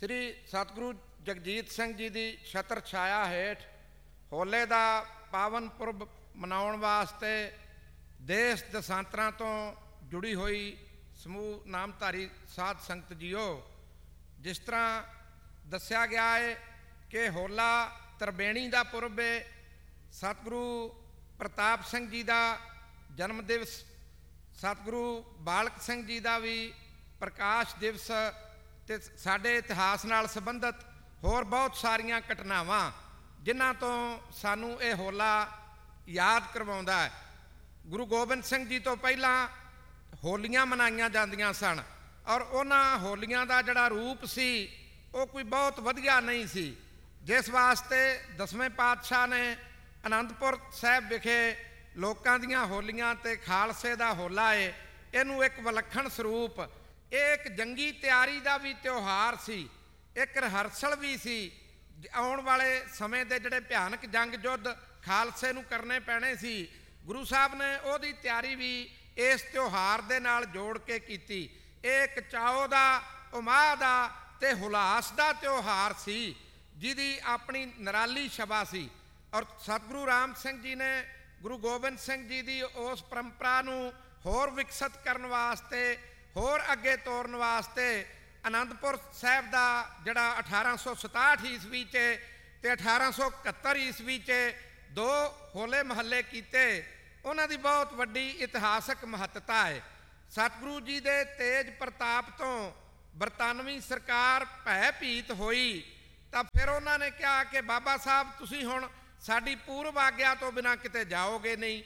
ਸ੍ਰੀ ਸਤਿਗੁਰੂ ਜਗਜੀਤ ਸਿੰਘ ਜੀ ਦੀ ਛਤਰ ਛਾਇਆ ਹੇਠ ਹੋਲੇ ਦਾ ਪਾਵਨ ਪੁਰਬ ਮਨਾਉਣ ਵਾਸਤੇ ਦੇਸ਼ ਦਸਾਂਤਰਾਂ ਤੋਂ ਜੁੜੀ ਹੋਈ ਸਮੂਹ ਨਾਮਧਾਰੀ ਸਾਧ ਸੰਗਤ ਜੀਓ, ਜਿਸ ਤਰ੍ਹਾਂ ਦੱਸਿਆ ਗਿਆ ਹੈ ਕਿ ਹੋਲਾ ਤਰਬੇਣੀ ਦਾ ਪੁਰਬ ਹੈ ਸਤਿਗੁਰੂ ਪ੍ਰਤਾਪ ਸਿੰਘ ਜੀ ਦਾ ਜਨਮ ਦਿਵਸ, ਸਤਿਗੁਰੂ ਬਾਲਕ ਸਿੰਘ ਜੀ ਦਾ ਵੀ ਪ੍ਰਕਾਸ਼ ਦਿਵਸ ਤੇ ਸਾਡੇ ਇਤਿਹਾਸ ਨਾਲ ਸੰਬੰਧਿਤ ਹੋਰ ਬਹੁਤ ਸਾਰੀਆਂ ਘਟਨਾਵਾਂ, ਜਿਨ੍ਹਾਂ ਤੋਂ ਸਾਨੂੰ ਇਹ ਹੋਲਾ ਯਾਦ ਕਰਵਾਉਂਦਾ ਹੈ। ਗੁਰੂ ਗੋਬਿੰਦ ਸਿੰਘ ਜੀ ਤੋਂ ਪਹਿਲਾਂ ਹੋਲੀਆਂ ਮਨਾਈਆਂ ਜਾਂਦੀਆਂ ਸਨ ਔਰ ਉਹਨਾਂ ਹੋਲੀਆਂ ਦਾ ਜਿਹੜਾ ਰੂਪ ਸੀ, ਉਹ ਕੋਈ ਬਹੁਤ ਵਧੀਆ ਨਹੀਂ ਸੀ। ਜਿਸ ਵਾਸਤੇ ਦਸਵੇਂ ਪਾਤਸ਼ਾਹ ਨੇ ਅਨੰਦਪੁਰ ਸਾਹਿਬ ਵਿਖੇ ਲੋਕਾਂ ਦੀਆਂ ਹੋਲੀਆਂ ਤੇ ਖਾਲਸੇ ਦਾ ਹੋਲਾ ਏ, ਇਹਨੂੰ ਇੱਕ ਵਿਲੱਖਣ ਸਰੂਪ ਇਹ ਇੱਕ ਜੰਗੀ ਤਿਆਰੀ ਦਾ ਵੀ ਤਿਉਹਾਰ ਸੀ, ਇੱਕ ਰਿਹਰਸਲ ਵੀ ਸੀ। ਆਉਣ ਵਾਲੇ ਸਮੇਂ ਦੇ ਜਿਹੜੇ ਭਿਆਨਕ ਜੰਗ ਯੁੱਧ ਖਾਲਸੇ ਨੂੰ ਕਰਨੇ ਪੈਣੇ ਸੀ, ਗੁਰੂ ਸਾਹਿਬ ਨੇ ਉਹਦੀ ਤਿਆਰੀ ਵੀ ਇਸ ਤਿਉਹਾਰ ਦੇ ਨਾਲ ਜੋੜ ਕੇ ਕੀਤੀ। ਇਹ ਇੱਕ ਚਾਓ ਦਾ, ਉਮਾਹ ਦਾ ਤੇ ਹੁਲਾਸ ਦਾ ਤਿਉਹਾਰ ਸੀ, ਜਿਹਦੀ ਆਪਣੀ ਨਿਰਾਲੀ ਸ਼ਬਾ ਸੀ। ਔਰ ਸਤਿਗੁਰੂ ਰਾਮ ਸਿੰਘ ਜੀ ਨੇ ਗੁਰੂ ਗੋਬਿੰਦ ਸਿੰਘ ਜੀ ਦੀ ਉਸ ਪਰੰਪਰਾ ਨੂੰ ਹੋਰ ਵਿਕਸਿਤ ਕਰਨ ਵਾਸਤੇ ਹੋਰ ਅੱਗੇ ਤੋਰਨ ਵਾਸਤੇ ਅਨੰਦਪੁਰ ਸਾਹਿਬ ਦਾ ਜਿਹੜਾ 1867 ਈਸਵੀ 'ਚ ਤੇ 1871 ਈਸਵੀ 'ਚ ਦੋ ਹੋਲੇ ਮਹੱਲੇ ਕੀਤੇ, ਉਹਨਾਂ ਦੀ ਬਹੁਤ ਵੱਡੀ ਇਤਿਹਾਸਕ ਮਹੱਤਤਾ ਹੈ। ਸਤਿਗੁਰੂ ਜੀ ਦੇ ਤੇਜ ਪ੍ਰਤਾਪ ਤੋਂ ਬਰਤਾਨਵੀ ਸਰਕਾਰ ਭੈ ਭੀਤ ਹੋਈ, ਤਾਂ ਫਿਰ ਉਹਨਾਂ ਨੇ ਕਿਹਾ ਕਿ ਬਾਬਾ ਸਾਹਿਬ, ਤੁਸੀਂ ਹੁਣ ਸਾਡੀ ਪੂਰਵ ਆਗਿਆ ਤੋਂ ਬਿਨਾ ਕਿਤੇ ਜਾਓਗੇ ਨਹੀਂ।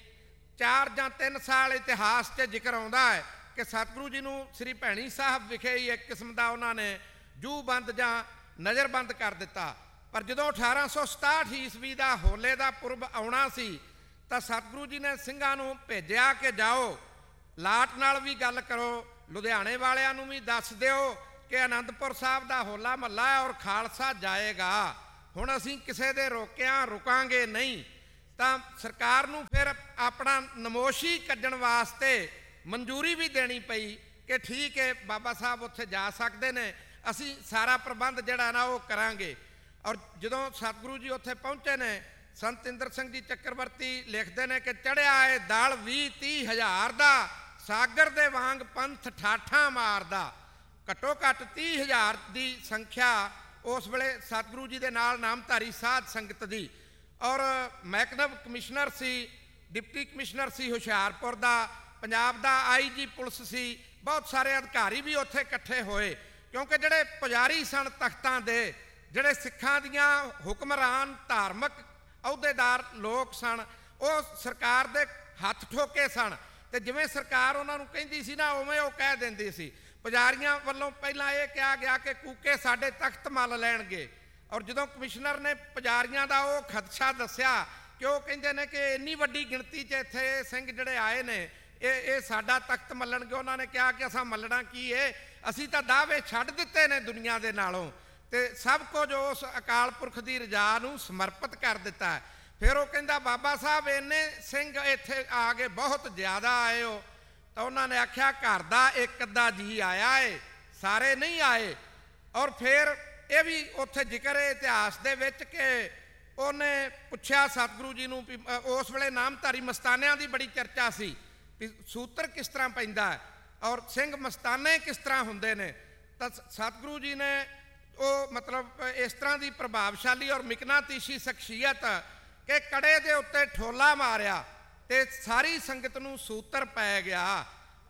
ਚਾਰ ਜਾਂ ਤਿੰਨ ਸਾਲ ਇਤਿਹਾਸ 'ਚ ਜ਼ਿਕਰ ਆਉਂਦਾ ਹੈ। ਕਿ ਸਤਿਗੁਰੂ ਜੀ ਨੂੰ ਸ੍ਰੀ ਭੈਣੀ ਸਾਹਿਬ ਵਿਖੇ ਹੀ ਇੱਕ ਕਿਸਮ ਦਾ ਉਹਨਾਂ ਨੇ ਜੂ ਬੰਦ ਜਾਂ ਨਜ਼ਰਬੰਦ ਕਰ ਦਿੱਤਾ। ਪਰ ਜਦੋਂ 1867 ਈਸਵੀ ਦਾ ਹੋਲੇ ਦਾ ਪੁਰਬ ਆਉਣਾ ਸੀ, ਤਾਂ ਸਤਿਗੁਰੂ ਜੀ ਨੇ ਸਿੰਘਾਂ ਨੂੰ ਭੇਜਿਆ ਕਿ ਜਾਓ। ਲਾਟ ਨਾਲ ਵੀ ਗੱਲ ਕਰੋ, ਲੁਧਿਆਣੇ ਵਾਲਿਆਂ ਨੂੰ ਵੀ ਦੱਸ ਦਿਓ ਕਿ ਆਨੰਦਪੁਰ ਸਾਹਿਬ ਦਾ ਹੋਲਾ ਮਹੱਲਾ ਹੈ ਔਰ ਖਾਲਸਾ ਜਾਏਗਾ। ਹੁਣ ਅਸੀਂ ਕਿਸੇ ਦੇ ਰੋਕਿਆਂ ਰੁਕਾਂਗੇ ਨਹੀਂ, ਤਾਂ ਸਰਕਾਰ ਨੂੰ ਫਿਰ ਆਪਣਾ ਨਮੋਸ਼ੀ ਕੱਢਣ ਵਾਸਤੇ ਮਨਜ਼ੂਰੀ ਵੀ ਦੇਣੀ ਪਈ ਕਿ ਠੀਕ ਹੈ, ਬਾਬਾ ਸਾਹਿਬ ਉੱਥੇ ਜਾ ਸਕਦੇ ਨੇ। ਅਸੀਂ ਸਾਰਾ ਪ੍ਰਬੰਧ ਜਿਹੜਾ ਨਾ ਉਹ ਕਰਾਂਗੇ। ਔਰ ਜਦੋਂ ਸਤਿਗੁਰੂ ਜੀ ਉੱਥੇ ਪਹੁੰਚੇ ਨੇ, ਸੰਤ ਇੰਦਰ ਸਿੰਘ ਜੀ ਚੱਕਰਵਰਤੀ ਲਿਖਦੇ ਨੇ ਕਿ ਚੜਿਆ ਏ ਦਾਲ 20 30 ਹਜ਼ਾਰ ਦਾ, ਸਾਗਰ ਦੇ ਵਾਂਗ ਪੰਥ ਠਾਠਾਂ ਮਾਰਦਾ। ਘੱਟੋ ਘੱਟ 30 ਹਜ਼ਾਰ ਦੀ ਸੰਖਿਆ ਉਸ ਵੇਲੇ ਸਤਿਗੁਰੂ ਜੀ ਦੇ ਨਾਲ ਨਾਮਧਾਰੀ ਸਾਧ ਸੰਗਤ ਦੀ। ਔਰ ਮੈਕਨਵ ਕਮਿਸ਼ਨਰ ਸੀ, ਡਿਪਟੀ ਕਮਿਸ਼ਨਰ ਸੀ ਹੁਸ਼ਿਆਰਪੁਰ ਦਾ ਪੰਜਾਬ ਦਾ ਆਈਜੀ ਪੁਲਿਸ ਸੀ, ਬਹੁਤ ਸਾਰੇ ਅਧਿਕਾਰੀ ਵੀ ਉੱਥੇ ਇਕੱਠੇ ਹੋਏ, ਕਿਉਂਕਿ ਜਿਹੜੇ ਪੁਜਾਰੀ ਸਨ ਤਖਤਾਂ ਦੇ, ਜਿਹੜੇ ਸਿੱਖਾਂ ਦੀਆਂ ਹੁਕਮਰਾਨ, ਧਾਰਮਿਕ ਅਹੁਦੇਦਾਰ ਲੋਕ ਸਨ, ਉਹ ਸਰਕਾਰ ਦੇ ਹੱਥ ਠੋਕੇ ਸਨ, ਤੇ ਜਿਵੇਂ ਸਰਕਾਰ ਉਹਨਾਂ ਨੂੰ ਕਹਿੰਦੀ ਸੀ ਨਾ, ਉਵੇਂ ਉਹ ਕਹਿ ਦਿੰਦੀ ਸੀ। ਪੁਜਾਰੀਆਂ ਵੱਲੋਂ ਪਹਿਲਾਂ ਇਹ ਕਿਹਾ ਗਿਆ ਕਿ ਕੂਕੇ ਸਾਡੇ ਤਖਤ ਮੱਲ ਲੈਣਗੇ, ਔਰ ਜਦੋਂ ਕਮਿਸ਼ਨਰ ਨੇ ਪੁਜਾਰੀਆਂ ਦਾ ਉਹ ਖਦਸ਼ਾ ਦੱਸਿਆ, ਕਿ ਉਹ ਕਹਿੰਦੇ ਨੇ ਕਿ ਇੰਨੀ ਵੱਡੀ ਗਿਣਤੀ 'ਚ ਇੱਥੇ ਸਿੰਘ ਜਿਹੜੇ ਆਏ ਨੇ ਇਹ ਇਹ ਸਾਡਾ ਤਖਤ ਮੱਲਣਗੇ। ਉਹਨਾਂ ਨੇ ਕਿਹਾ ਕਿ ਅਸਾਂ ਮੱਲਣਾ ਕੀ ਏ? ਅਸੀਂ ਤਾਂ ਦਾਅਵੇ ਛੱਡ ਦਿੱਤੇ ਨੇ ਦੁਨੀਆ ਦੇ ਨਾਲੋਂ। ਤੇ ਸਭ ਕੁਝ ਉਸ ਅਕਾਲ ਪੁਰਖ ਦੀ ਰਜਾ ਨੂੰ ਸਮਰਪਿਤ ਕਰ ਦਿੱਤਾ ਫਿਰ ਉਹ ਕਹਿੰਦਾ, ਬਾਬਾ ਸਾਹਿਬ, ਇੰਨੇ ਸਿੰਘ ਇੱਥੇ ਆ ਗਏ ਬਹੁਤ ਜ਼ਿਆਦਾ ਆਏ ਹੋ। ਤਾਂ ਉਹਨਾਂ ਨੇ ਆਖਿਆ, ਘਰ ਦਾ ਇੱਕ ਅੱਧਾ ਜੀ ਆਇਆ ਏ, ਸਾਰੇ ਨਹੀਂ ਆਏ। ਔਰ ਫਿਰ ਇਹ ਵੀ ਉੱਥੇ ਜ਼ਿਕਰ ਹੈ ਇਤਿਹਾਸ ਦੇ ਵਿੱਚ ਕਿ ਉਹਨੇ ਪੁੱਛਿਆ ਸਤਿਗੁਰੂ ਜੀ ਨੂੰ ਉਸ ਵੇਲੇ ਨਾਮਧਾਰੀ ਮਸਤਾਨਿਆਂ ਦੀ ਬੜੀ ਚਰਚਾ ਸੀ। ਵੀ ਸੂਤਰ ਕਿਸ ਤਰ੍ਹਾਂ ਪੈਂਦਾ ਔਰ ਸਿੰਘ ਮਸਤਾਨੇ ਕਿਸ ਤਰ੍ਹਾਂ ਹੁੰਦੇ ਨੇ? ਤਾਂ ਸਤਿਗੁਰੂ ਜੀ ਨੇ ਉਹ ਮਤਲਬ ਇਸ ਤਰ੍ਹਾਂ ਦੀ ਪ੍ਰਭਾਵਸ਼ਾਲੀ ਔਰ ਮਿਕਨਾਤੀਸ਼ੀ ਸ਼ਖਸੀਅਤ ਕਿ ਕੜੇ ਦੇ ਉੱਤੇ ਠੋਲਾ ਮਾਰਿਆ ਤੇ ਸਾਰੀ ਸੰਗਤ ਨੂੰ ਸੂਤਰ ਪੈ ਗਿਆ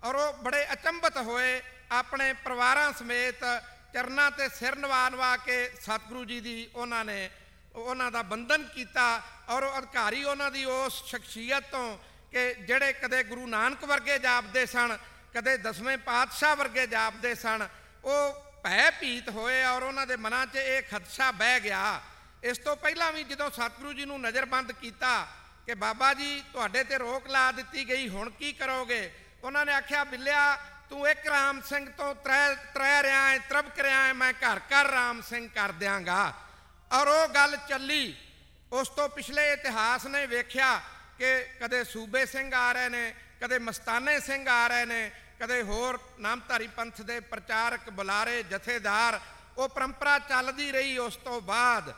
ਔਰ ਉਹ ਬੜੇ ਅਚੰਭਤ ਹੋਏ ਆਪਣੇ ਪਰਿਵਾਰਾਂ ਸਮੇਤ ਚਰਨਾਂ ਤੇ ਸਿਰ ਨਵਾ ਨਵਾ ਕੇ ਸਤਿਗੁਰੂ ਜੀ ਦੀ ਉਹਨਾਂ ਨੇ, ਉਹਨਾਂ ਦਾ ਬੰਧਨ ਕੀਤਾ ਔਰ ਅਧਿਕਾਰੀ ਉਹਨਾਂ ਦੀ ਉਸ ਸ਼ਖਸੀਅਤ ਤੋਂ ਕਿ ਜਿਹੜੇ ਕਦੇ ਗੁਰੂ ਨਾਨਕ ਵਰਗੇ ਜਾਪਦੇ ਸਨ, ਕਦੇ ਦਸਵੇਂ ਪਾਤਸ਼ਾਹ ਵਰਗੇ ਜਾਪਦੇ ਸਨ, ਉਹ ਭੈ ਭੀਤ ਹੋਏ ਔਰ ਉਹਨਾਂ ਦੇ ਮਨਾਂ 'ਚ ਇਹ ਖਦਸ਼ਾ ਬਹਿ ਗਿਆ। ਇਸ ਤੋਂ ਪਹਿਲਾਂ ਵੀ ਜਦੋਂ ਸਤਿਗੁਰੂ ਜੀ ਨੂੰ ਨਜ਼ਰਬੰਦ ਕੀਤਾ ਕਿ ਬਾਬਾ ਜੀ, ਤੁਹਾਡੇ ਤੇ ਰੋਕ ਲਾ ਦਿੱਤੀ ਗਈ, ਹੁਣ ਕੀ ਕਰੋਗੇ? ਉਹਨਾਂ ਨੇ ਆਖਿਆ, ਬਿੱਲਿਆ, ਤੂੰ ਇੱਕ ਰਾਮ ਸਿੰਘ ਤੋਂ ਤ੍ਰੈ, ਤਰੇ ਰਿਆ ਹੈ ਤਰਬਕ ਰਿਆ ਹੈ ਮੈਂ ਘਰ ਘਰ ਰਾਮ ਸਿੰਘ ਕਰ ਦਿਆਂਗਾ। ਔਰ ਉਹ ਗੱਲ ਚੱਲੀ। ਉਸ ਤੋਂ ਪਿਛਲੇ ਇਤਿਹਾਸ ਨੇ ਵੇਖਿਆ ਕਿ ਕਦੇ ਸੂਬੇ ਸਿੰਘ ਆ ਰਹੇ ਨੇ, ਕਦੇ ਮਸਤਾਨੇ ਸਿੰਘ ਆ ਰਹੇ ਨੇ, ਕਦੇ ਹੋਰ ਨਾਮਧਾਰੀ ਪੰਥ ਦੇ ਪ੍ਰਚਾਰਕ, ਬੁਲਾਰੇ, ਜਥੇਦਾਰ, ਉਹ ਪਰੰਪਰਾ ਚੱਲਦੀ ਰਹੀ ਉਸ ਤੋਂ ਬਾਅਦ।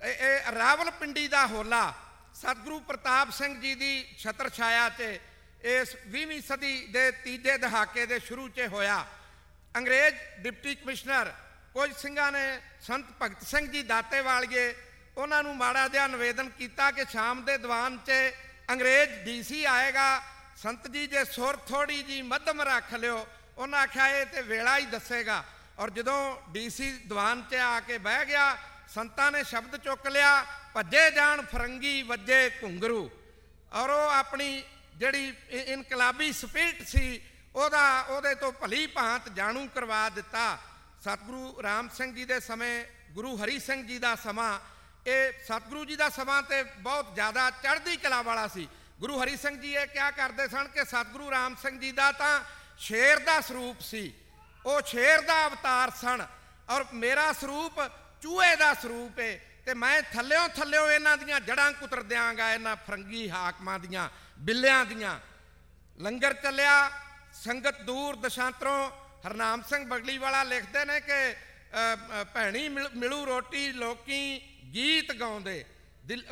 ਇਹ ਇਹ ਰਾਵਲਪਿੰਡੀ ਦਾ ਹੋਲਾ ਸਤਿਗੁਰੂ ਪ੍ਰਤਾਪ ਸਿੰਘ ਜੀ ਦੀ ਛਤਰ ਛਾਇਆ 'ਚ ਇਸ 20ਵੀਂ ਸਦੀ ਦੇ ਤੀਜੇ ਦਹਾਕੇ ਦੇ ਸ਼ੁਰੂ 'ਚ ਹੋਇਆ। ਅੰਗਰੇਜ਼ ਡਿਪਟੀ ਕਮਿਸ਼ਨਰ ਕੁਝ ਸਿੰਘਾਂ ਨੇ ਸੰਤ ਭਗਤ ਸਿੰਘ ਜੀ ਦਾਤੇ ਵਾਲੀਏ ਉਹਨਾਂ ਨੂੰ ਮਾੜਾ ਜਿਹਾ ਨਿਵੇਦਨ ਕੀਤਾ ਕਿ ਸ਼ਾਮ ਦੇ ਦੀਵਾਨ 'ਚ ਅੰਗਰੇਜ਼ ਡੀਸੀ ਆਏਗਾ, ਸੰਤ ਜੀ ਜੇ ਸੁਰ ਥੋੜੀ ਜੀ ਮੱਧਮ ਰੱਖ ਲਿਓ, ਉਹਨਾਂ ਆਖਿਆ ਇਹ ਤੇ ਵੇਲਾ ਹੀ ਦੱਸੇਗਾ। ਔਰ ਜਦੋਂ ਡੀਸੀ ਦੀਵਾਨ 'ਚ ਆ ਕੇ ਬਹਿ ਗਿਆ, ਸੰਤਾਂ ਨੇ ਸ਼ਬਦ ਚੁੱਕ ਲਿਆ, ਭੱਜੇ ਜਾਣ ਫਰੰਗੀ ਵੱਜੇ ਘੁੰਗਰੂ। ਔਰ ਉਹ ਆਪਣੀ ਜਿਹੜੀ ਇਨਕਲਾਬੀ ਸਪਿਰਟ ਸੀ, ਉਹਦਾ, ਉਹਦੇ ਤੋਂ ਭਲੀ ਭਾਂਤ ਜਾਣੂ ਕਰਵਾ ਦਿੱਤਾ। ਸਤਿਗੁਰੂ ਰਾਮ ਸਿੰਘ ਜੀ ਦੇ ਸਮੇਂ, ਗੁਰੂ ਹਰੀ ਸਿੰਘ ਜੀ ਦਾ ਸਮਾਂ ਇਹ ਸਤਿਗੁਰੂ ਜੀ ਦਾ ਸਮਾਂ ਤੇ ਬਹੁਤ ਜ਼ਿਆਦਾ ਚੜ੍ਹਦੀ ਕਲਾ ਵਾਲਾ ਸੀ। ਗੁਰੂ ਹਰੀ ਸਿੰਘ ਜੀ ਇਹ ਕਿਹਾ ਕਰਦੇ ਸਨ ਕਿ ਸਤਿਗੁਰੂ ਰਾਮ ਸਿੰਘ ਜੀ ਦਾ ਤਾਂ ਸ਼ੇਰ ਦਾ ਸਰੂਪ ਸੀ। ਉਹ ਸ਼ੇਰ ਦਾ ਅਵਤਾਰ ਸਨ ਔਰ ਮੇਰਾ ਸਰੂਪ ਚੂਹੇ ਦਾ ਸਰੂਪ ਏ ਤੇ ਮੈਂ ਥੱਲਿਓਂ ਥੱਲਿਓਂ ਇਹਨਾਂ ਦੀਆਂ ਜੜਾਂ ਕੁਤਰ ਦਿਆਂਗਾ ਇਹਨਾਂ ਫਰੰਗੀ ਹਾਕਮਾਂ ਦੀਆਂ, ਬਿੱਲਿਆਂ ਦੀਆਂ। ਲੰਗਰ ਚੱਲਿਆ, ਸੰਗਤ ਦੂਰ, ਦਸ਼ਾਂਤਰੋਂ ਹਰਨਾਮ ਸਿੰਘ ਬਗਲੀ ਵਾਲਾ ਲਿਖਦੇ ਨੇ ਕਿ ਭੈਣੀ ਮਿਲ- ਮਿਲੂ ਰੋਟੀ ਲੋਕੀ ਗੀਤ ਗਾਉਂਦੇ। ਦਿਲ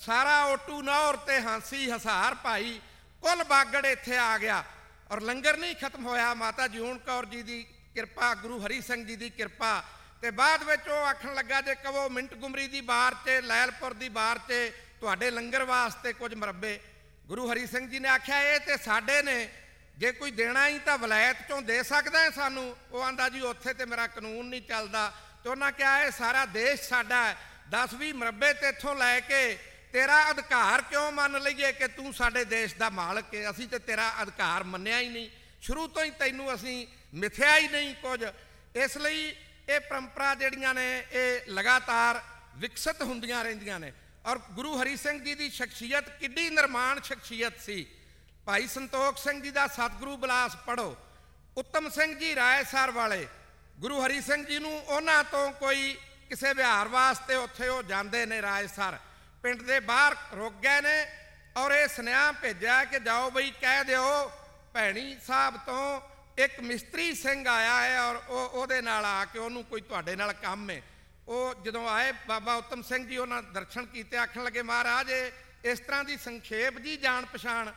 ਸਾਰਾ ਓਟੂ ਨੌਰ ਤੇ ਹਾਂਸੀ ਹਸਾਰ ਭਾਈ, ਕੁੱਲ ਬਾਗੜ ਇੱਥੇ ਆ ਗਿਆ। ਔਰ ਲੰਗਰ ਨਹੀਂ ਖਤਮ ਹੋਇਆ, ਮਾਤਾ ਜੂਨ ਕੌਰ ਜੀ ਦੀ ਕਿਰਪਾ, ਗੁਰੂ ਹਰੀ ਸਿੰਘ ਜੀ ਦੀ ਕਿਰਪਾ। ਤੇ ਬਾਅਦ ਵਿੱਚ ਉਹ ਆਖਣ ਲੱਗਾ, ਜੇ ਕਹੋ ਮਿੰਟ ਗੁਮਰੀ ਦੀ ਬਾਰ 'ਚ, ਲੈਲਪੁਰ ਦੀ ਬਾਰ 'ਚ, ਤੁਹਾਡੇ ਲੰਗਰ ਵਾਸਤੇ ਕੁਝ ਮਰੱਬੇ। ਗੁਰੂ ਹਰੀ ਸਿੰਘ ਜੀ ਨੇ ਆਖਿਆ, ਇਹ ਤੇ ਸਾਡੇ ਨੇ। ਜੇ ਕੋਈ ਦੇਣਾ ਹੀ ਤਾਂ ਵਲਾਇਤ ਚੋਂ ਦੇ ਸਕਦਾ ਹੈ ਸਾਨੂੰ। ਉਹ ਆਂਦਾ ਜੀ, ਉੱਥੇ ਤੇ ਮੇਰਾ ਕਾਨੂੰਨ ਨਹੀਂ ਚੱਲਦਾ। ਤੇ ਉਹਨਾਂ ਕਿਹਾ, ਇਹ ਸਾਰਾ ਦੇਸ਼ ਸਾਡਾ ਹੈ। 10-20 ਮਰੱਬੇ ਤੇ ਇੱਥੋਂ ਲੈ ਕੇ ਤੇਰਾ ਅਧਿਕਾਰ ਕਿਉਂ ਮੰਨ ਲਈਏ ਕਿ ਤੂੰ ਸਾਡੇ ਦੇਸ਼ ਦਾ ਮਾਲਕ ਹੈ ਅਸੀਂ ਤੇ ਤੇਰਾ ਅਧਿਕਾਰ ਮੰਨਿਆ ਹੀ ਨਹੀਂ। ਸ਼ੁਰੂ ਤੋਂ ਹੀ ਤੈਨੂੰ ਅਸੀਂ ਮਿਥਿਆ ਹੀ ਨਹੀਂ ਕੁਝ। ਇਸ ਲਈ ਇਹ ਪਰੰਪਰਾ ਜਿਹੜੀਆਂ ਨੇ, ਇਹ ਲਗਾਤਾਰ ਵਿਕਸਿਤ ਹੁੰਦੀਆਂ ਰਹਿੰਦੀਆਂ ਨੇ। ਔਰ ਗੁਰੂ ਹਰੀ ਸਿੰਘ ਜੀ ਦੀ ਸ਼ਖਸੀਅਤ ਕਿੱਡੀ ਨਿਰਮਾਣ ਸ਼ਖਸੀਅਤ ਸੀ। ਭਾਈ ਸੰਤੋਖ ਸਿੰਘ ਜੀ ਦਾ ਸਤਿਗੁਰੂ ਬਲਾਸ ਪੜੋ ਉੱਤਮ ਸਿੰਘ ਜੀ ਰਾਏਸਰ ਵਾਲੇ, ਗੁਰੂ ਹਰੀ ਸਿੰਘ ਜੀ ਨੂੰ ਉਹਨਾਂ ਤੋਂ ਕੋਈ ਕਿਸੇ ਵਿਹਾਰ ਵਾਸਤੇ ਉੱਥੇ ਉਹ ਜਾਂਦੇ ਨੇ ਰਾਏਸਰ। ਪਿੰਡ ਦੇ ਬਾਹਰ ਰੁਕ ਗਏ ਨੇ ਔਰ ਇਹ ਸੁਨੇਹਾ ਭੇਜਿਆ ਕਿ ਜਾਓ ਬਈ ਕਹਿ ਦਿਓ, ਭੈਣੀ ਸਾਹਿਬ ਤੋਂ ਇੱਕ ਮਿਸਤਰੀ ਸਿੰਘ ਆਇਆ ਹੈ ਔਰ ਉਹ ਉਹਦੇ ਨਾਲ ਆ ਕੇ ਉਹਨੂੰ ਕੋਈ ਤੁਹਾਡੇ ਨਾਲ ਕੰਮ ਹੈ। ਉਹ ਜਦੋਂ ਆਏ, ਬਾਬਾ ਉੱਤਮ ਸਿੰਘ ਜੀ ਉਹਨਾਂ ਦਰਸ਼ਨ ਕੀਤੇ, ਆਖਣ ਲੱਗੇ, ਮਹਾਰਾਜ ਇਹ ਇਸ ਤਰ੍ਹਾਂ ਦੀ ਸੰਖੇਪ ਜੀ, ਜਾਣ ਪਛਾਣ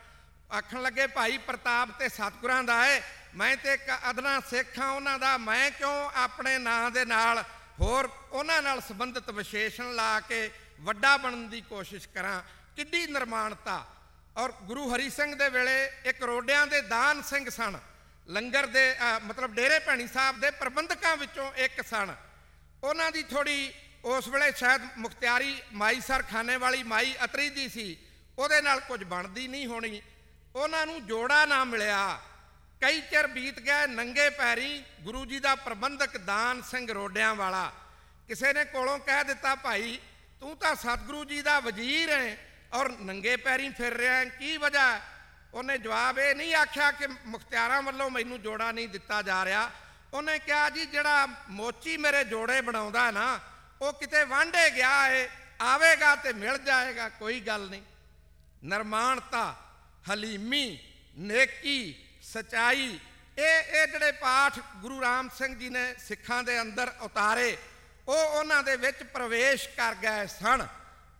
ਆਖਣ ਲੱਗੇ, ਭਾਈ ਪ੍ਰਤਾਪ ਤੇ ਸਤਿਗੁਰਾਂ ਦਾ ਹੈ ਮੈਂ ਤੇ ਇੱਕ ਅਦਨਾ ਸਿੱਖ ਹਾਂ ਉਹਨਾਂ ਦਾ, ਮੈਂ ਕਿਉਂ ਆਪਣੇ ਨਾਂ ਦੇ ਨਾਲ ਹੋਰ ਉਹਨਾਂ ਨਾਲ ਸੰਬੰਧਿਤ ਵਿਸ਼ੇਸ਼ਣ ਲਾ ਕੇ ਵੱਡਾ ਬਣਨ ਦੀ ਕੋਸ਼ਿਸ਼ ਕਰਾਂ? ਕਿੱਡੀ ਨਿਰਮਾਣਤਾ। ਔਰ ਗੁਰੂ ਹਰੀ ਸਿੰਘ ਦੇ ਵੇਲੇ ਇੱਕ ਰੋਡਿਆਂ ਦੇ ਦਾਨ ਸਿੰਘ ਸਨ। ਲੰਗਰ ਦੇ ਮਤਲਬ ਡੇਰੇ ਭੈਣੀ ਸਾਹਿਬ ਦੇ ਪ੍ਰਬੰਧਕਾਂ ਵਿੱਚੋਂ ਇੱਕ ਸਨ। ਉਹਨਾਂ ਦੀ ਥੋੜੀ ਉਸ ਵੇਲੇ ਸ਼ਾਇਦ ਮੁਖਤਿਆਰੀ ਮਾਈ ਸਰ ਖਾਨੇ ਵਾਲੀ ਮਾਈ ਅਤਰੀ ਦੀ ਸੀ। ਉਹਦੇ ਨਾਲ ਕੁਝ ਬਣਦੀ ਨਹੀਂ ਹੋਣੀ। ਉਹਨਾਂ ਨੂੰ ਜੋੜਾ ਨਾ ਮਿਲਿਆ। ਕਈ ਚਿਰ ਬੀਤ ਗਏ ਨੰਗੇ ਪੈਰੀ ਗੁਰੂ ਜੀ ਦਾ ਪ੍ਰਬੰਧਕ ਦਾਨ ਸਿੰਘ ਰੋਡਿਆਂ ਵਾਲਾ। ਕਿਸੇ ਨੇ ਕੋਲੋਂ ਕਹਿ ਦਿੱਤਾ, ਭਾਈ, ਤੂੰ ਤਾਂ ਸਤਿਗੁਰੂ ਜੀ ਦਾ ਵਜ਼ੀਰ ਹੈ ਔਰ ਨੰਗੇ ਪੈਰੀ ਫਿਰ ਰਿਹਾ ਹੈ, ਕੀ ਵਜ੍ਹਾ ਉਹਨੇ ਜਵਾਬ ਇਹ ਨਹੀਂ ਆਖਿਆ ਕਿ ਮੁਖਤਿਆਰਾਂ ਵੱਲੋਂ ਮੈਨੂੰ ਜੋੜਾ ਨਹੀਂ ਦਿੱਤਾ ਜਾ ਰਿਹਾ। ਉਹਨੇ ਕਿਹਾ, ਜੀ, ਜਿਹੜਾ ਮੋਚੀ ਮੇਰੇ ਜੋੜੇ ਬਣਾਉਂਦਾ ਨਾ, ਉਹ ਕਿਤੇ ਵਾਂਢੇ ਗਿਆ ਏ, ਆਵੇਗਾ ਤੇ ਮਿਲ ਜਾਏਗਾ, ਕੋਈ ਗੱਲ ਨਹੀਂ। ਨਿਰਮਾਣਤਾ ਹਲੀਮੀ, ਨੇਕੀ, ਸਚਾਈ। ਇਹ ਇਹ ਜਿਹੜੇ ਪਾਠ ਗੁਰੂ ਰਾਮ ਸਿੰਘ ਜੀ ਨੇ ਸਿੱਖਾਂ ਦੇ ਅੰਦਰ ਉਤਾਰੇ, ਉਹ ਉਹਨਾਂ ਦੇ ਵਿੱਚ ਪ੍ਰਵੇਸ਼ ਕਰ ਗਏ ਸਨ।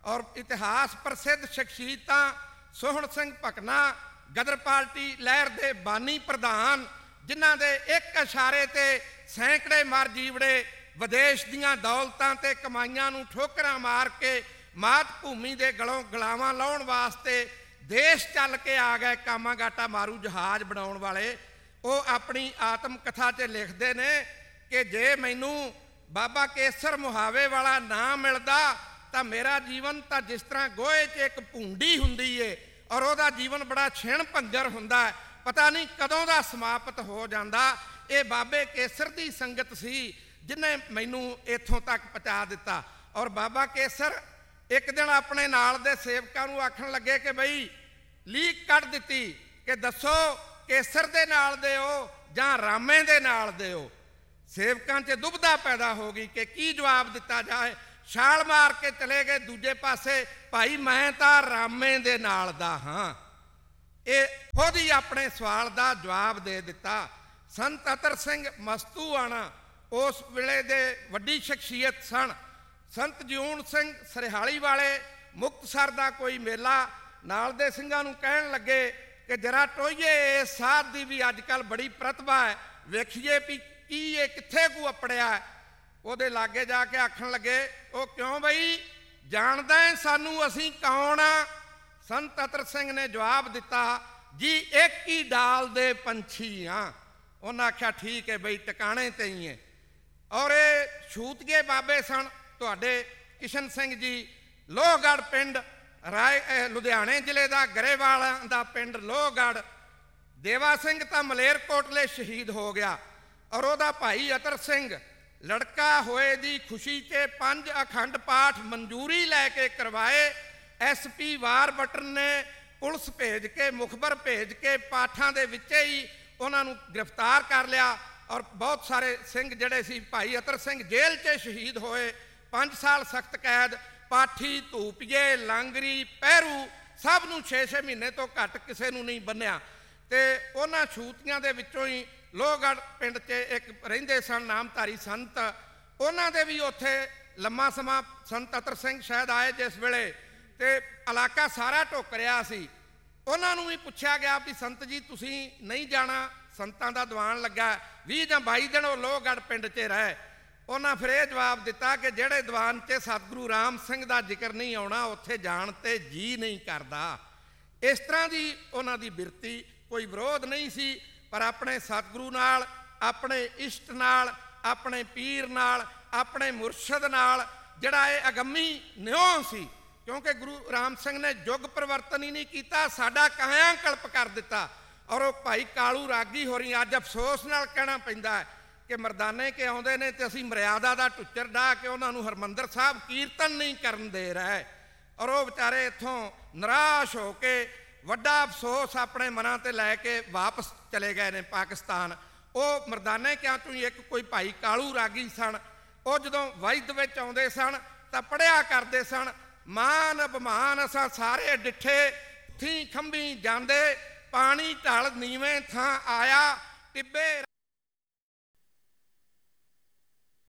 ਔਰ ਇਤਿਹਾਸ ਪ੍ਰਸਿੱਧ ਸ਼ਖਸੀਅਤਾਂ ਸੋਹਣ ਸਿੰਘ ਭਕਨਾ, ਗਦਰ ਪਾਰਟੀ ਲਹਿਰ ਦੇ ਬਾਨੀ ਪ੍ਰਧਾਨ, ਜਿਨ੍ਹਾਂ ਦੇ ਇੱਕ ਇਸ਼ਾਰੇ ਤੇ ਸੈਂਕੜੇ ਮਰ ਜੀਵੜੇ ਵਿਦੇਸ਼ ਦੀਆਂ ਦੌਲਤਾਂ ਤੇ ਕਮਾਈਆਂ ਨੂੰ ਠੋਕਰਾਂ ਮਾਰ ਕੇ ਮਾਤ ਭੂਮੀ ਦੇ ਗਲੋਂ ਗਲਾਵਾਂ ਲਾਉਣ ਵਾਸਤੇ ਦੇਸ਼ ਚੱਲ ਕੇ ਆ ਗਏ, ਕਾਮਾਗਾਟਾ ਮਾਰੂ ਜਹਾਜ਼ ਬਣਾਉਣ ਵਾਲੇ। ਉਹ ਆਪਣੀ ਆਤਮ ਕਥਾ 'ਚ ਲਿਖਦੇ ਨੇ ਕਿ ਜੇ ਮੈਨੂੰ ਬਾਬਾ ਕੇਸਰ ਮੁਹਾਵੇ ਵਾਲਾ ਨਾ ਮਿਲਦਾ, ਤਾਂ ਮੇਰਾ ਜੀਵਨ ਤਾਂ ਜਿਸ ਤਰ੍ਹਾਂ ਗੋਹੇ 'ਚ ਇੱਕ ਭੁੰਡੀ ਹੁੰਦੀ ਏ ਔਰ ਉਹਦਾ ਜੀਵਨ ਬੜਾ ਛਿਣ ਭੰਗਰ ਹੁੰਦਾ ਹੈ। ਪਤਾ ਨਹੀਂ ਕਦੋਂ ਦਾ ਸਮਾਪਤ ਹੋ ਜਾਂਦਾ। ਇਹ ਬਾਬੇ ਕੇਸਰ ਦੀ ਸੰਗਤ ਸੀ ਜਿਨੇ ਮੈਨੂੰ ਇੱਥੋਂ ਤੱਕ ਪਹੁੰਚਾ ਦਿੱਤਾ। ਔਰ ਬਾਬਾ ਕੇਸਰ ਇੱਕ ਦਿਨ ਆਪਣੇ ਨਾਲ ਦੇ ਸੇਵਕਾਂ ਨੂੰ ਆਖਣ ਲੱਗੇ ਕਿ ਬਈ ਲੀਕ ਕੱਢ ਦਿੱਤੀ ਕਿ ਦੱਸੋ ਕੇਸਰ ਦੇ ਨਾਲ ਦਿਓ ਜਾਂ ਰਾਮੇ ਦੇ ਨਾਲ ਦਿਓ। ਸੇਵਕਾਂ 'ਚ ਦੁਬਧਾ ਪੈਦਾ ਹੋ ਗਈ ਕਿ ਕੀ ਜਵਾਬ ਦਿੱਤਾ ਜਾਏ। ਛਾਲ ਮਾਰ ਕੇ ਚਲੇ ਗਏ ਦੂਜੇ ਪਾਸੇ, ਭਾਈ ਮੈਂ ਤਾਂ ਰਾਮੇ ਦੇ ਨਾਲ ਦਾ ਹਾਂ। ਇਹ ਖੁਦ ਹੀ ਆਪਣੇ ਸਵਾਲ ਦਾ ਜਵਾਬ ਦੇ ਦਿੱਤਾ। ਸੰਤ ਅਤਰ ਸਿੰਘ ਮਸਤੂਆਣਾ ਉਸ ਵੇਲੇ ਦੇ ਵੱਡੀ ਸ਼ਖਸੀਅਤ ਸਨ। ਸੰਤ ਜਿਉਣ ਸਿੰਘ ਸਰਹਾਲੀ ਵਾਲੇ ਮੁਕਤਸਰ ਦਾ ਕੋਈ ਮੇਲਾ ਨਾਲ ਦੇ ਸਿੰਘਾਂ ਨੂੰ ਕਹਿਣ ਲੱਗੇ ਕਿ ਜਰਾ ਟੋਈਏ ਇਸ ਸਾਧ ਦੀ ਵੀ ਅੱਜ ਕੱਲ ਬੜੀ ਪ੍ਰਤਿਭਾ ਹੈ। ਵੇਖੀਏ ਵੀ ਕੀ ਇਹ ਕਿੱਥੇ ਕੋ ਅਪੜਿਆ ਉਹਦੇ ਲਾਗੇ ਜਾ ਕੇ ਆਖਣ ਲੱਗੇ, ਉਹ ਕਿਉਂ ਬਈ? ਜਾਣਦਾ ਹੈ ਸਾਨੂੰ ਅਸੀਂ ਕੌਣ ਆ? ਸੰਤ ਅਤਰ ਸਿੰਘ ਨੇ ਜਵਾਬ ਦਿੱਤਾ, ਜੀ ਇੱਕ ਹੀ ਡਾਲ ਦੇ ਪੰਛੀ ਆ। ਉਹਨਾਂ ਆਖਿਆ, ਠੀਕ ਹੈ ਬਈ, ਟਿਕਾਣੇ ਤੇ ਹੀ ਹੈ। ਔਰ ਇਹ ਛੂਤਗੇ ਬਾਬੇ ਸਨ। ਤੁਹਾਡੇ ਕਿਸ਼ਨ ਸਿੰਘ ਜੀ, ਲੋਹਗੜ੍ਹ ਪਿੰਡ ਰਾਏ ਲੁਧਿਆਣੇ ਜ਼ਿਲ੍ਹੇ ਦਾ, ਗਰੇਵਾਲ ਦਾ ਪਿੰਡ ਲੋਹਗੜ੍ਹ। ਦੇਵਾ ਸਿੰਘ ਤਾਂ ਮਲੇਰਕੋਟਲੇ ਸ਼ਹੀਦ ਹੋ ਗਿਆ ਔਰ ਉਹਦਾ ਭਾਈ ਅਤਰ ਸਿੰਘ, ਲੜਕਾ ਹੋਏ ਦੀ ਖੁਸ਼ੀ 'ਚ ਪੰਜ ਅਖੰਡ ਪਾਠ ਮਨਜ਼ੂਰੀ ਲੈ ਕੇ ਕਰਵਾਏ। ਐਸਪੀ ਵਾਰ ਬਟਨ ਨੇ ਪੁਲਿਸ ਭੇਜ ਕੇ, ਮੁਖਬਰ ਭੇਜ ਕੇ ਪਾਠਾਂ ਦੇ ਵਿੱਚ ਹੀ ਉਹਨਾਂ ਨੂੰ ਗ੍ਰਿਫਤਾਰ ਕਰ ਲਿਆ ਔਰ ਬਹੁਤ ਸਾਰੇ ਸਿੰਘ ਜਿਹੜੇ ਸੀ, ਭਾਈ ਅਤਰ ਸਿੰਘ ਜੇਲ੍ਹ 'ਚ ਸ਼ਹੀਦ ਹੋਏ। 5 ਸਾਲ ਸਖਤ ਕੈਦ, ਪਾਠੀ, ਧੂਪੀਏ, ਲਾਂਗਰੀ ਪਹਿਰੂ ਸਭ ਨੂੰ 6-6 ਮਹੀਨੇ ਤੋਂ ਘੱਟ ਕਿਸੇ ਨੂੰ ਨਹੀਂ ਬੰਨਿਆ। ਤੇ ਉਹਨਾਂ ਛੂਤੀਆਂ ਦੇ ਵਿੱਚੋਂ ਹੀ ਲੋਹਗੜ੍ਹ ਪਿੰਡ 'ਚ ਇੱਕ ਰਹਿੰਦੇ ਸਨ, ਨਾਮਧਾਰੀ ਸੰਤ। ਉਹਨਾਂ ਦੇ ਵੀ ਉੱਥੇ ਲੰਮਾ ਸਮਾਂ ਸੰਤ ਅਤਰ ਸਿੰਘ ਸ਼ਾਇਦ ਆਏ ਜਿਸ ਵੇਲੇ। ਤੇ ਇਲਾਕਾ ਸਾਰਾ ਢੁੱਕ ਰਿਹਾ ਸੀ। ਉਹਨਾਂ ਨੂੰ ਵੀ ਪੁੱਛਿਆ ਗਿਆ ਵੀ, ਸੰਤ ਜੀ, ਤੁਸੀਂ ਨਹੀਂ ਜਾਣਾ? ਸੰਤਾਂ ਦਾ ਦੀਵਾਨ ਲੱਗਾ। 20 ਜਾਂ 22 ਦਿਨ ਉਹ ਲੋਹਗੜ੍ਹ ਪਿੰਡ 'ਚ ਰਹੇ। ਉਹਨਾਂ ਫਿਰ ਇਹ ਜਵਾਬ ਦਿੱਤਾ ਕਿ ਜਿਹੜੇ ਦੀਵਾਨ 'ਚ ਸਤਿਗੁਰੂ ਰਾਮ ਸਿੰਘ ਦਾ ਜ਼ਿਕਰ ਨਹੀਂ ਆਉਣਾ, ਉੱਥੇ ਜਾਣ ਤੇ ਜੀ ਨਹੀਂ ਕਰਦਾ। ਇਸ ਤਰ੍ਹਾਂ ਦੀ ਉਹਨਾਂ ਦੀ ਬਿਰਤੀ ਕੋਈ ਵਿਰੋਧ ਨਹੀਂ ਸੀ, ਪਰ ਆਪਣੇ ਸਤਿਗੁਰੂ ਨਾਲ, ਆਪਣੇ ਇਸ਼ਟ ਨਾਲ, ਆਪਣੇ ਪੀਰ ਨਾਲ, ਆਪਣੇ ਮੁਰਸ਼ਦ ਨਾਲ ਜਿਹੜਾ ਇਹ ਅਗੰਮੀ ਨਿਉ ਸੀ, ਕਿਉਂਕਿ ਗੁਰੂ ਰਾਮ ਸਿੰਘ ਨੇ ਯੁੱਗ ਪਰਿਵਰਤਨ ਹੀ ਨਹੀਂ ਕੀਤਾ, ਸਾਡਾ ਕਾਇਆ ਕਲਪ ਕਰ ਦਿੱਤਾ। ਔਰ ਉਹ ਭਾਈ ਕਾਲੂ ਰਾਗੀ ਹੋਰੀ ਅੱਜ ਅਫਸੋਸ ਨਾਲ ਕਹਿਣਾ ਪੈਂਦਾ ਹੈ ਕਿ ਮਰਦਾਨੇ ਕੇ ਆਉਂਦੇ ਨੇ ਤੇ ਅਸੀਂ ਮਰਿਆਦਾ ਦਾ ਟੁੱਚਰ ਢਾ ਕੇ ਉਹਨਾਂ ਨੂੰ ਹਰਮੰਦਰ ਸਾਹਿਬ ਕੀਰਤਨ ਨਹੀਂ ਕਰਨ ਦੇ ਰਹੇ। ਔਰ ਉਹ ਵਿਚਾਰੇ ਇੱਥੋਂ ਨਿਰਾਸ਼ ਹੋ ਕੇ ਵੱਡਾ ਅਫਸੋਸ ਆਪਣੇ ਮਨਾਂ ਤੇ ਲੈ ਕੇ ਵਾਪਸ ਚਲੇ ਗਏ ਨੇ ਪਾਕਿਸਤਾਨ। ਉਹ ਮਰਦਾਨੇ ਕਿਆਂ ਤੋਂ ਹੀ ਇੱਕ ਕੋਈ ਭਾਈ ਕਾਲੂ ਰਾਗੀ ਸਨ। ਉਹ ਜਦੋਂ ਵਜਦ ਵਿੱਚ ਆਉਂਦੇ ਸਨ ਤਾਂ ਪੜਿਆ ਕਰਦੇ ਸਨ, ਮਾਨ ਅਪਮਾਨ ਅਸਾਂ ਸਾਰੇ ਡਿੱਠੇ, ਥੀ ਖੰਭੀ ਜਾਂਦੇ, ਪਾਣੀ ਢਲ ਨੀਵੇਂ ਥਾਂ ਆਇਆ, ਟਿੱਬੇ